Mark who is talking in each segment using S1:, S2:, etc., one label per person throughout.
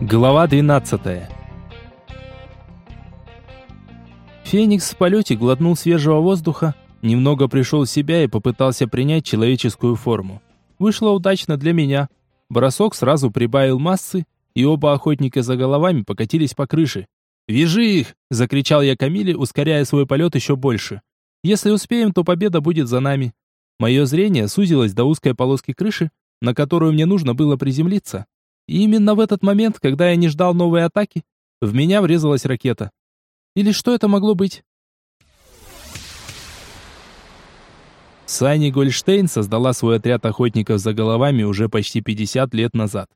S1: Глава 12 Феникс в полете глотнул свежего воздуха, немного пришел в себя и попытался принять человеческую форму. Вышло удачно для меня. Бросок сразу прибавил массы, и оба охотника за головами покатились по крыше. «Вяжи их!» – закричал я Камиле, ускоряя свой полет еще больше. «Если успеем, то победа будет за нами». Мое зрение сузилось до узкой полоски крыши, на которую мне нужно было приземлиться. И именно в этот момент, когда я не ждал новой атаки, в меня врезалась ракета. Или что это могло быть? Сани Гольштейн создала свой отряд охотников за головами уже почти 50 лет назад.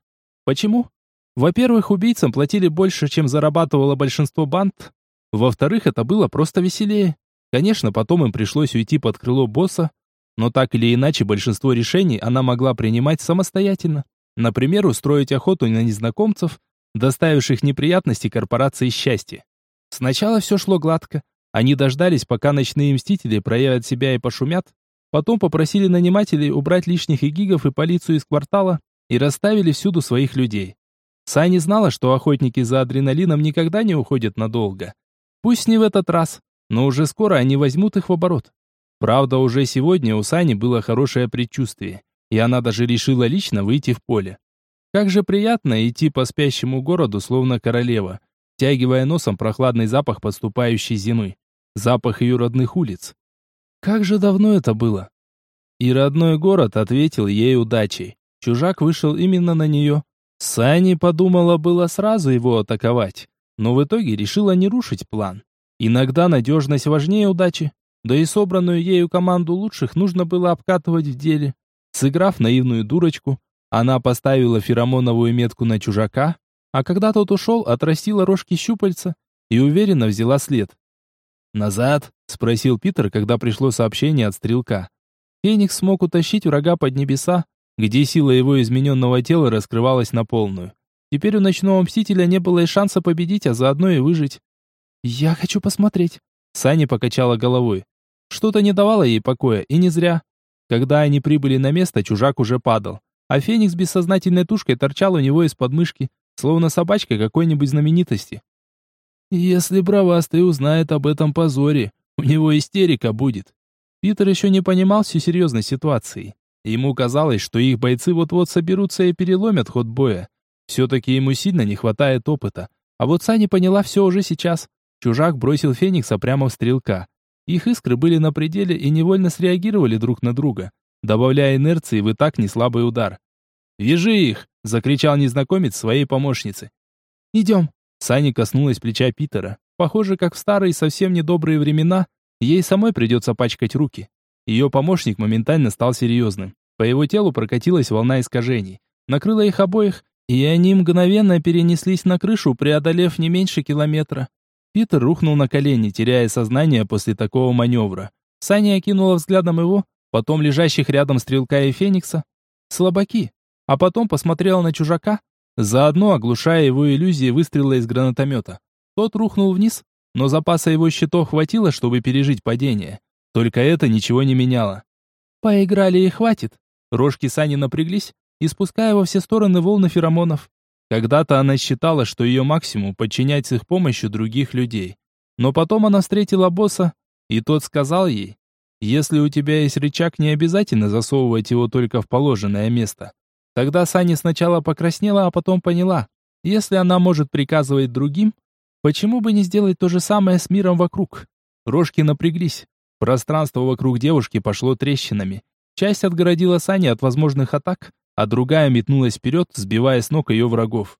S1: Почему? Во-первых, убийцам платили больше, чем зарабатывало большинство банд. Во-вторых, это было просто веселее. Конечно, потом им пришлось уйти под крыло босса, но так или иначе большинство решений она могла принимать самостоятельно. Например, устроить охоту на незнакомцев, доставивших неприятности корпорации счастья. Сначала все шло гладко. Они дождались, пока ночные мстители проявят себя и пошумят, потом попросили нанимателей убрать лишних игигов и полицию из квартала и расставили всюду своих людей. Сани знала, что охотники за адреналином никогда не уходят надолго. Пусть не в этот раз, но уже скоро они возьмут их в оборот. Правда, уже сегодня у Сани было хорошее предчувствие, и она даже решила лично выйти в поле. Как же приятно идти по спящему городу, словно королева, втягивая носом прохладный запах подступающей зимы, запах ее родных улиц. Как же давно это было? И родной город ответил ей удачей. Чужак вышел именно на нее. Сани подумала было сразу его атаковать, но в итоге решила не рушить план. Иногда надежность важнее удачи. Да и собранную ею команду лучших нужно было обкатывать в деле. Сыграв наивную дурочку, она поставила феромоновую метку на чужака, а когда тот ушел, отрастила рожки щупальца и уверенно взяла след. «Назад?» — спросил Питер, когда пришло сообщение от стрелка. Феникс смог утащить врага под небеса, где сила его измененного тела раскрывалась на полную. Теперь у ночного мстителя не было и шанса победить, а заодно и выжить. «Я хочу посмотреть», — Саня покачала головой. Что-то не давало ей покоя, и не зря. Когда они прибыли на место, чужак уже падал, а Феникс бессознательной тушкой торчал у него из подмышки, словно собачка какой-нибудь знаменитости. «Если бравастый узнает об этом позоре, у него истерика будет». Питер еще не понимал всю серьезность ситуации. Ему казалось, что их бойцы вот-вот соберутся и переломят ход боя. Все-таки ему сильно не хватает опыта. А вот Сани поняла все уже сейчас. Чужак бросил Феникса прямо в стрелка. Их искры были на пределе и невольно среагировали друг на друга, добавляя инерции в и так неслабый удар. «Вяжи их!» — закричал незнакомец своей помощнице. «Идем!» Сани коснулась плеча Питера. Похоже, как в старые совсем недобрые времена, ей самой придется пачкать руки. Ее помощник моментально стал серьезным. По его телу прокатилась волна искажений. Накрыла их обоих, и они мгновенно перенеслись на крышу, преодолев не меньше километра. Питер рухнул на колени, теряя сознание после такого маневра. Саня окинула взглядом его, потом лежащих рядом стрелка и феникса. Слабаки. А потом посмотрела на чужака, заодно оглушая его иллюзии выстрела из гранатомета. Тот рухнул вниз, но запаса его щитов хватило, чтобы пережить падение. Только это ничего не меняло. Поиграли и хватит. Рожки Сани напряглись, испуская во все стороны волны феромонов. Когда-то она считала, что ее максимум подчинять с их помощью других людей. Но потом она встретила босса, и тот сказал ей, «Если у тебя есть рычаг, не обязательно засовывать его только в положенное место». Тогда Сани сначала покраснела, а потом поняла, если она может приказывать другим, почему бы не сделать то же самое с миром вокруг? Рожки напряглись. Пространство вокруг девушки пошло трещинами. Часть отгородила Сани от возможных атак, а другая метнулась вперед, сбивая с ног ее врагов.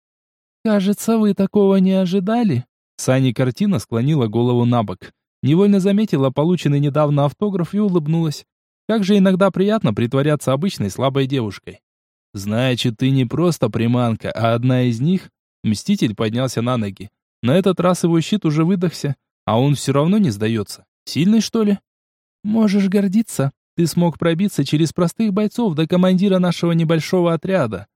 S1: «Кажется, вы такого не ожидали?» Сани картина склонила голову на бок. Невольно заметила полученный недавно автограф и улыбнулась. Как же иногда приятно притворяться обычной слабой девушкой. «Значит, ты не просто приманка, а одна из них?» Мститель поднялся на ноги. На этот раз его щит уже выдохся, а он все равно не сдается. Сильный, что ли? «Можешь гордиться», ты смог пробиться через простых бойцов до командира нашего небольшого отряда.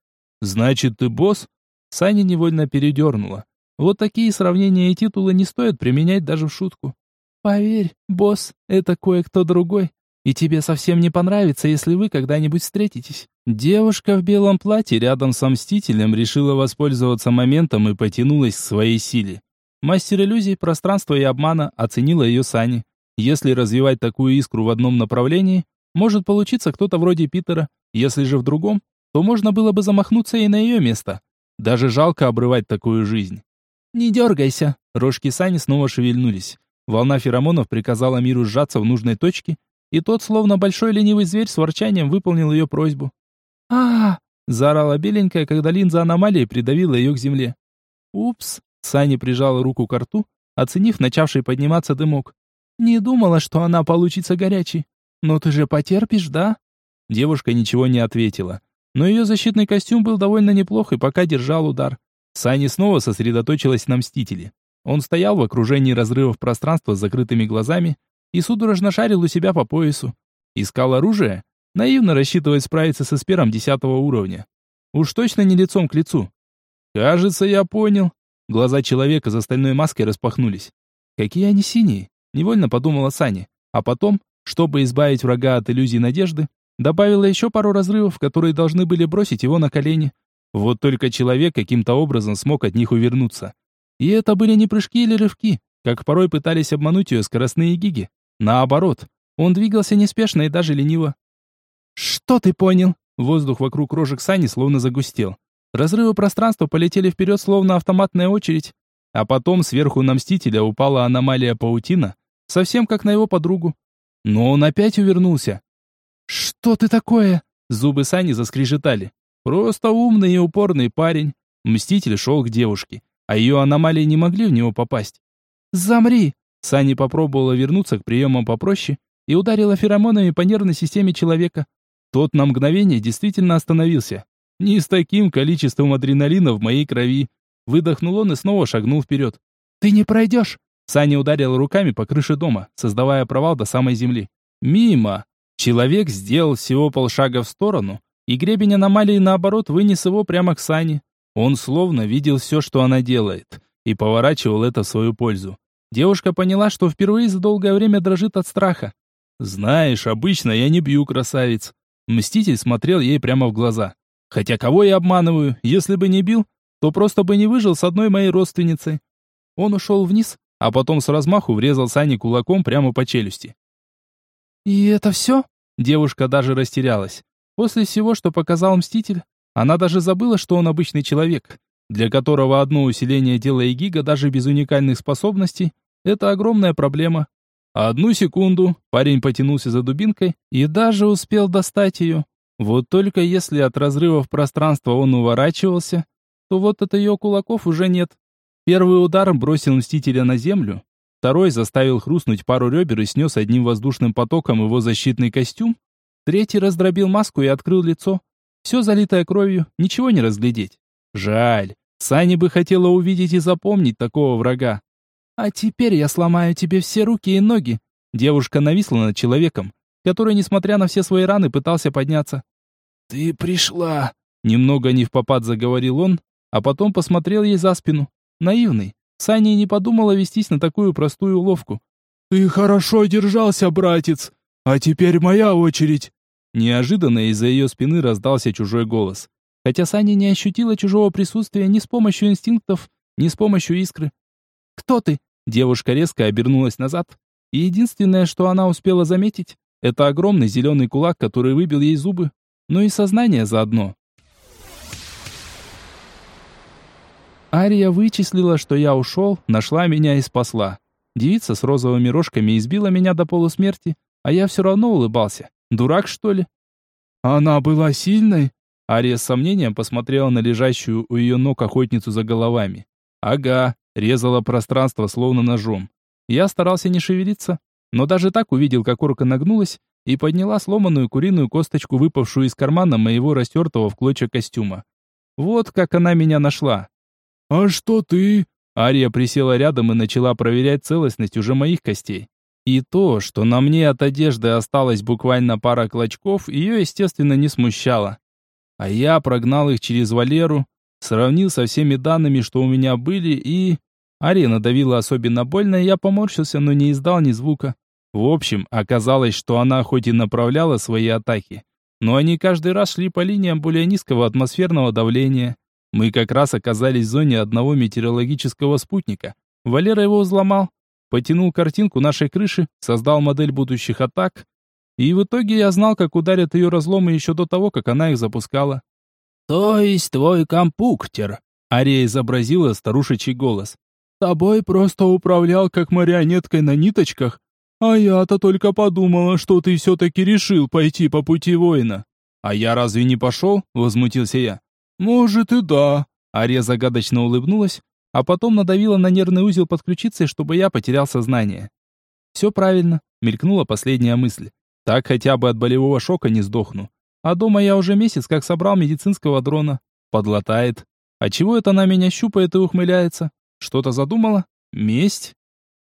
S1: Значит, ты босс? Саня невольно передернула. Вот такие сравнения и титулы не стоит применять даже в шутку. Поверь, босс — это кое-кто другой. и тебе совсем не понравится, если вы когда-нибудь встретитесь». Девушка в белом платье рядом с Мстителем решила воспользоваться моментом и потянулась к своей силе. Мастер иллюзий, пространства и обмана оценила ее Сани. Если развивать такую искру в одном направлении, может получиться кто-то вроде Питера, если же в другом, то можно было бы замахнуться и на ее место. Даже жалко обрывать такую жизнь. «Не дергайся!» Рожки Сани снова шевельнулись. Волна феромонов приказала миру сжаться в нужной точке, и тот, словно большой ленивый зверь, с ворчанием выполнил ее просьбу. а, -а, заорала беленькая, когда линза аномалии придавила ее к земле. «Упс!» Сани прижала руку к рту, оценив начавший подниматься дымок. «Не думала, что она получится горячей. Но ты же потерпишь, да?» Девушка ничего не ответила. Но ее защитный костюм был довольно неплох и пока держал удар. Сани снова сосредоточилась на Мстителе. Он стоял в окружении разрывов пространства с закрытыми глазами и судорожно шарил у себя по поясу. Искал оружие, наивно рассчитывая справиться со спером десятого уровня. Уж точно не лицом к лицу. «Кажется, я понял». Глаза человека за стальной маской распахнулись. «Какие они синие?» — невольно подумала Сани. А потом, чтобы избавить врага от иллюзии надежды, добавила еще пару разрывов, которые должны были бросить его на колени. Вот только человек каким-то образом смог от них увернуться. И это были не прыжки или рывки, как порой пытались обмануть ее скоростные гиги. Наоборот, он двигался неспешно и даже лениво. «Что ты понял?» Воздух вокруг рожек Сани словно загустел. Разрывы пространства полетели вперед, словно автоматная очередь. А потом сверху на Мстителя упала аномалия паутина, совсем как на его подругу. Но он опять увернулся. «Что ты такое?» Зубы Сани заскрежетали. Просто умный и упорный парень. Мститель шел к девушке, а ее аномалии не могли в него попасть. «Замри!» Сани попробовала вернуться к приемам попроще и ударила феромонами по нервной системе человека. Тот на мгновение действительно остановился. Не с таким количеством адреналина в моей крови. Выдохнул он и снова шагнул вперед. «Ты не пройдешь!» Саня ударил руками по крыше дома, создавая провал до самой земли. «Мимо!» Человек сделал всего полшага в сторону, и гребень аномалии, наоборот, вынес его прямо к Сане. Он словно видел все, что она делает, и поворачивал это в свою пользу. Девушка поняла, что впервые за долгое время дрожит от страха. «Знаешь, обычно я не бью красавиц». Мститель смотрел ей прямо в глаза. «Хотя кого я обманываю? Если бы не бил, то просто бы не выжил с одной моей родственницей». Он ушел вниз, а потом с размаху врезал Сане кулаком прямо по челюсти. «И это все?» Девушка даже растерялась. После всего, что показал Мститель, она даже забыла, что он обычный человек, для которого одно усиление тела и гига даже без уникальных способностей – это огромная проблема. Одну секунду парень потянулся за дубинкой и даже успел достать ее. Вот только если от разрывов пространства он уворачивался, то вот от ее кулаков уже нет. Первый удар бросил Мстителя на землю, второй заставил хрустнуть пару ребер и снес одним воздушным потоком его защитный костюм, третий раздробил маску и открыл лицо. Все залитое кровью, ничего не разглядеть. Жаль, Сани бы хотела увидеть и запомнить такого врага. «А теперь я сломаю тебе все руки и ноги!» Девушка нависла над человеком, который, несмотря на все свои раны, пытался подняться. «Ты пришла!» Немного не в попад заговорил он, а потом посмотрел ей за спину. Наивный. Саня не подумала вестись на такую простую уловку. «Ты хорошо держался, братец! А теперь моя очередь!» Неожиданно из-за ее спины раздался чужой голос. Хотя Саня не ощутила чужого присутствия ни с помощью инстинктов, ни с помощью искры. «Кто ты?» Девушка резко обернулась назад, и единственное, что она успела заметить, это огромный зеленый кулак, который выбил ей зубы, но и сознание заодно. Ария вычислила, что я ушел, нашла меня и спасла. Девица с розовыми рожками избила меня до полусмерти, а я все равно улыбался. Дурак, что ли? Она была сильной? Ария с сомнением посмотрела на лежащую у ее ног охотницу за головами. Ага, резала пространство словно ножом. Я старался не шевелиться, но даже так увидел, как орка нагнулась и подняла сломанную куриную косточку, выпавшую из кармана моего растертого в клочья костюма. Вот как она меня нашла. «А что ты?» Ария присела рядом и начала проверять целостность уже моих костей. И то, что на мне от одежды осталось буквально пара клочков, ее, естественно, не смущало. А я прогнал их через Валеру, сравнил со всеми данными, что у меня были, и... Ария надавила особенно больно, я поморщился, но не издал ни звука. В общем, оказалось, что она хоть и направляла свои атаки, но они каждый раз шли по линиям более низкого атмосферного давления. Мы как раз оказались в зоне одного метеорологического спутника. Валера его взломал, потянул картинку нашей крыши, создал модель будущих атак, и в итоге я знал, как ударят ее разломы еще до того, как она их запускала.
S2: «То есть твой компуктер?»
S1: Ария изобразила старушечий голос.
S2: «Тобой просто управлял как марионеткой на ниточках? А я-то только подумала, что ты все-таки решил пойти по пути воина».
S1: «А я разве не пошел?» — возмутился я.
S2: «Может и да».
S1: Ария загадочно улыбнулась, а потом надавила на нервный узел под ключицей, чтобы я потерял сознание. «Все правильно», — мелькнула последняя мысль. «Так хотя бы от болевого шока не сдохну. А дома я уже месяц как собрал медицинского дрона. Подлатает. А чего это она меня щупает и ухмыляется? Что-то задумала? Месть?»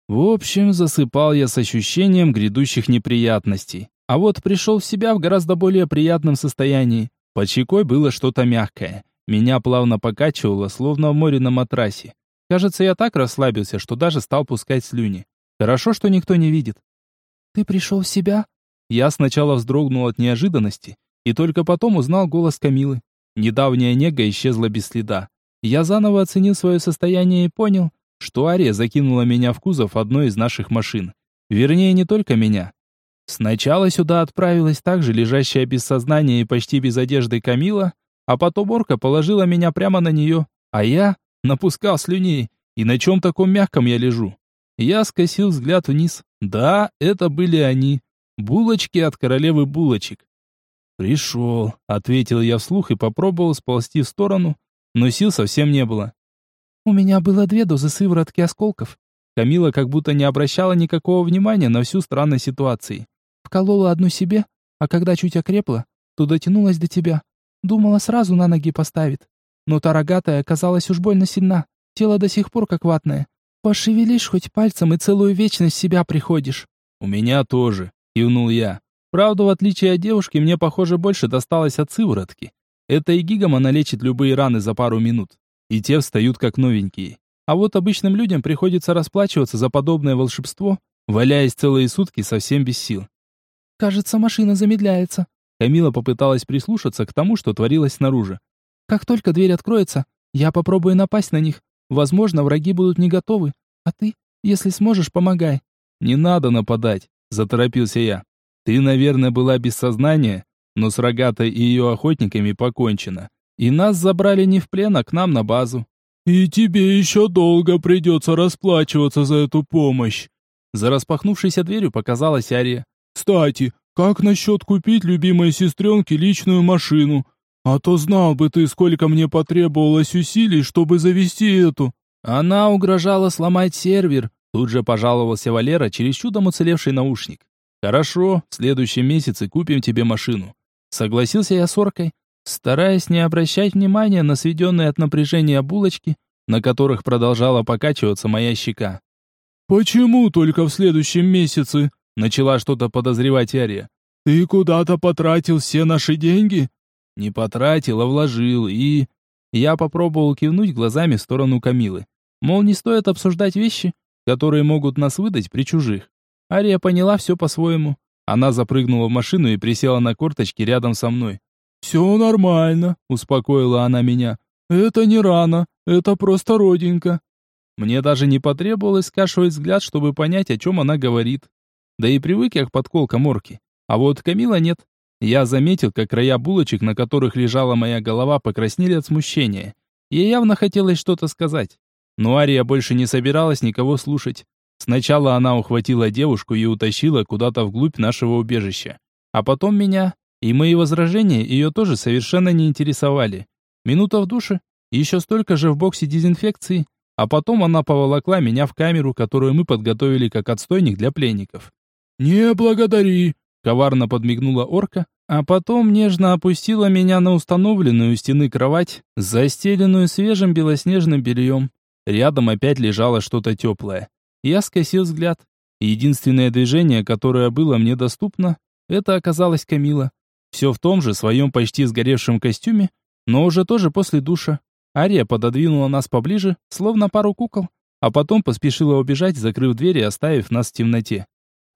S1: В общем, засыпал я с ощущением грядущих неприятностей. А вот пришел в себя в гораздо более приятном состоянии. Под щекой было что-то мягкое. Меня плавно покачивало, словно в море на матрасе. Кажется, я так расслабился, что даже стал пускать слюни. Хорошо, что никто не видит.
S3: «Ты пришел в себя?»
S1: Я сначала вздрогнул от неожиданности, и только потом узнал голос Камилы. Недавняя нега исчезла без следа. Я заново оценил свое состояние и понял, что Ария закинула меня в кузов одной из наших машин. Вернее, не только меня. Сначала сюда отправилась также лежащая без сознания и почти без одежды Камила, а потом орка положила меня прямо на нее, а я напускал слюней, и на чем таком мягком я лежу. Я скосил взгляд вниз. Да, это были они. Булочки от королевы булочек. «Пришел», — ответил я вслух и попробовал сползти в сторону, но сил совсем не было.
S3: «У меня было две дозы сыворотки осколков».
S1: Камила как будто не обращала никакого внимания на всю странную ситуацию.
S3: «Вколола одну себе, а когда чуть окрепла, то дотянулась до тебя. Думала, сразу на ноги поставит. Но та рогатая оказалась уж больно сильна. Тело до сих пор как ватное. Пошевелишь хоть пальцем и целую вечность себя приходишь.
S1: У меня тоже, кивнул я. Правда, в отличие от девушки, мне, похоже, больше досталось от сыворотки. Это и гигом она лечит любые раны за пару минут. И те встают как новенькие. А вот обычным людям приходится расплачиваться за подобное волшебство, валяясь целые сутки совсем без сил.
S3: «Кажется, машина замедляется»,
S1: Камила попыталась прислушаться к тому, что творилось снаружи.
S3: «Как только дверь откроется, я попробую напасть на них. Возможно, враги будут не готовы. А ты, если сможешь, помогай».
S1: «Не надо нападать», — заторопился я. «Ты, наверное, была без сознания, но с рогатой и ее охотниками покончено. И нас забрали не в плен, а к нам на базу».
S2: «И тебе еще долго придется расплачиваться за эту помощь».
S1: За распахнувшейся дверью показалась Ария.
S2: «Кстати, как насчет купить любимой сестренке личную машину? А то знал бы ты, сколько мне потребовалось усилий, чтобы завести эту».
S1: Она угрожала сломать сервер. Тут же пожаловался Валера через чудом уцелевший наушник. «Хорошо, в следующем месяце купим тебе машину». Согласился я с Оркой, стараясь не обращать внимания на сведенные от напряжения булочки, на которых продолжала покачиваться моя щека.
S2: «Почему только в следующем месяце?»
S1: Начала что-то подозревать Ария.
S2: «Ты куда-то потратил все наши деньги?»
S1: «Не потратил, а вложил, и...» Я попробовал кивнуть глазами в сторону Камилы. Мол, не стоит обсуждать вещи, которые могут нас выдать при чужих. Ария поняла все по-своему. Она запрыгнула в машину и присела на корточки рядом со мной.
S2: «Все нормально», — успокоила она меня. «Это не рано, это просто родинка».
S1: Мне даже не потребовалось скашивать взгляд, чтобы понять, о чем она говорит. Да и привык я к подколкам орки. А вот Камила нет. Я заметил, как края булочек, на которых лежала моя голова, покраснели от смущения. Ей явно хотелось что-то сказать. Но Ария больше не собиралась никого слушать. Сначала она ухватила девушку и утащила куда-то вглубь нашего убежища. А потом меня. И мои возражения ее тоже совершенно не интересовали. Минута в душе, еще столько же в боксе дезинфекции, а потом она поволокла меня в камеру, которую мы подготовили как отстойник для пленников.
S2: «Не благодари!»
S1: — коварно подмигнула орка, а потом нежно опустила меня на установленную у стены кровать, застеленную свежим белоснежным бельем. Рядом опять лежало что-то теплое. Я скосил взгляд. Единственное движение, которое было мне доступно, это оказалась Камила. Все в том же своем почти сгоревшем костюме, но уже тоже после душа. Ария пододвинула нас поближе, словно пару кукол, а потом поспешила убежать, закрыв дверь и оставив нас в темноте.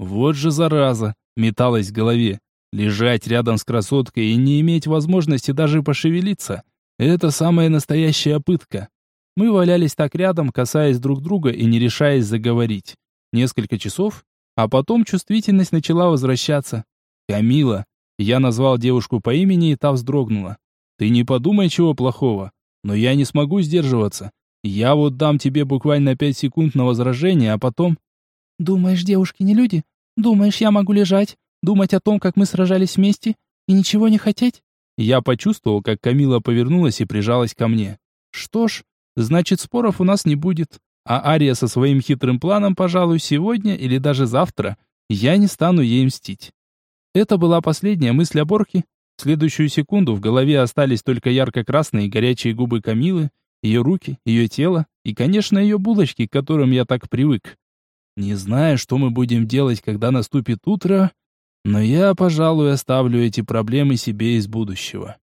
S1: Вот же зараза, металась в голове. Лежать рядом с красоткой и не иметь возможности даже пошевелиться – это самая настоящая пытка. Мы валялись так рядом, касаясь друг друга и не решаясь заговорить. Несколько часов, а потом чувствительность начала возвращаться. «Камила». Я назвал девушку по имени, и та вздрогнула. «Ты не подумай чего плохого, но я не смогу сдерживаться. Я вот дам тебе буквально пять секунд на возражение, а потом...»
S3: «Думаешь, девушки не люди? Думаешь, я могу лежать, думать о том, как мы сражались вместе, и ничего не хотеть?»
S1: Я почувствовал, как Камила повернулась и прижалась ко мне. «Что ж, значит, споров у нас не будет. А Ария со своим хитрым планом, пожалуй, сегодня или даже завтра я не стану ей мстить». Это была последняя мысль о Борке. В следующую секунду в голове остались только ярко-красные горячие губы Камилы, ее руки, ее тело и, конечно, ее булочки, к которым я так привык. Не знаю, что мы будем делать, когда наступит утро, но я, пожалуй, оставлю эти проблемы себе из будущего.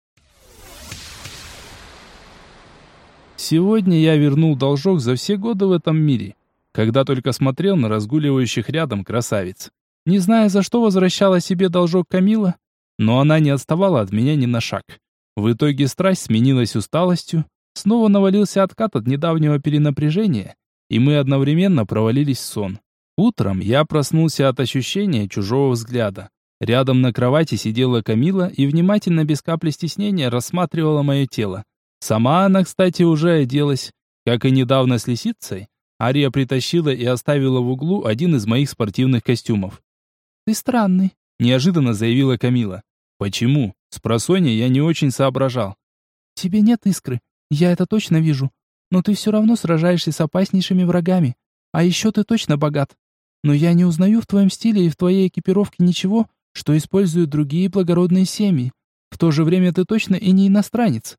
S1: Сегодня я вернул должок за все годы в этом мире, когда только смотрел на разгуливающих рядом красавиц. Не зная, за что возвращала себе должок Камила, но она не отставала от меня ни на шаг. В итоге страсть сменилась усталостью, снова навалился откат от недавнего перенапряжения, и мы одновременно провалились в сон. Утром я проснулся от ощущения чужого взгляда. Рядом на кровати сидела Камила и внимательно, без капли стеснения, рассматривала мое тело. Сама она, кстати, уже оделась. Как и недавно с лисицей, Ария притащила и оставила в углу один из моих спортивных костюмов.
S3: «Ты странный», —
S1: неожиданно заявила Камила. «Почему?» С просонья я не очень соображал.
S3: «Тебе нет искры, я это точно вижу. Но ты все равно сражаешься с опаснейшими врагами. А еще ты точно богат. Но я не узнаю в твоем стиле и в твоей экипировке ничего, что используют другие благородные семьи. В то же время ты точно и не иностранец.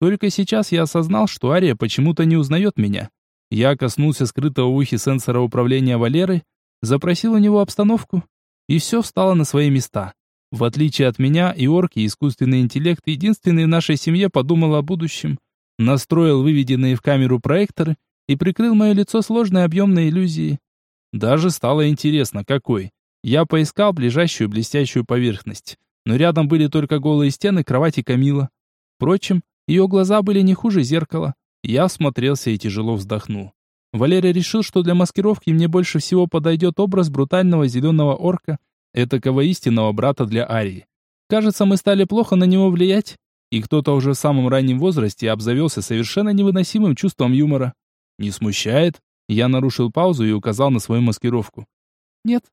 S3: Только сейчас я осознал, что Ария почему-то не узнает меня. Я коснулся скрытого в ухе сенсора управления Валеры, запросил у него обстановку, и все встало на свои места. В отличие от меня и орки, искусственный интеллект, единственный в нашей семье подумал о будущем, настроил выведенные в камеру проекторы и прикрыл мое лицо сложной объемной иллюзией. Даже стало интересно, какой. Я поискал ближайшую блестящую поверхность, но рядом были только голые стены кровати Камила. Впрочем, ее глаза были не хуже зеркала. Я всмотрелся и тяжело вздохнул. Валерий решил, что для маскировки мне больше всего подойдет образ брутального зеленого орка, этакого истинного брата для Арии. Кажется, мы стали плохо на него влиять, и кто-то уже в самом раннем возрасте обзавелся совершенно невыносимым чувством юмора. Не смущает? Я нарушил паузу и указал на свою маскировку. «Нет».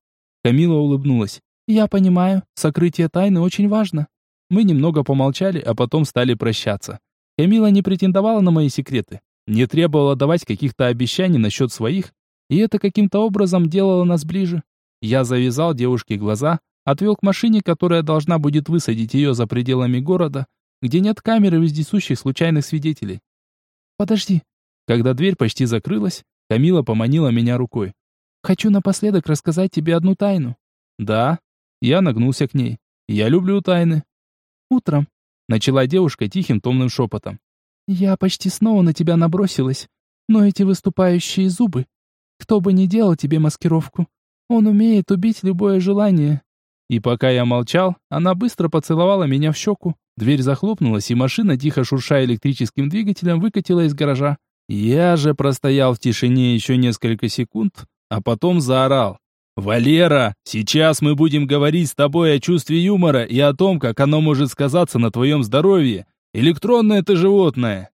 S1: Камила улыбнулась.
S3: «Я понимаю, сокрытие тайны очень важно».
S1: Мы немного помолчали, а потом стали прощаться. Камила не претендовала на мои секреты, не требовала давать каких-то обещаний насчет своих, и это каким-то образом делало нас ближе. Я завязал девушке глаза, отвел к машине, которая должна будет высадить ее за пределами города, где нет камеры вездесущих случайных свидетелей.
S3: «Подожди».
S1: Когда дверь почти закрылась, Камила поманила меня рукой.
S3: «Хочу напоследок рассказать тебе одну тайну».
S1: «Да». Я нагнулся к ней. «Я люблю тайны».
S3: «Утром», —
S1: начала девушка тихим томным шепотом.
S3: «Я почти снова на тебя набросилась, но эти выступающие зубы... Кто бы ни делал тебе маскировку, он умеет убить любое желание».
S1: И пока я молчал, она быстро поцеловала меня в щеку. Дверь захлопнулась, и машина, тихо шурша электрическим двигателем, выкатила из гаража. Я же простоял в тишине еще несколько секунд, а потом заорал. «Валера, сейчас мы будем говорить с тобой о чувстве юмора и о том, как оно может сказаться на твоем здоровье. Электронное ты животное!»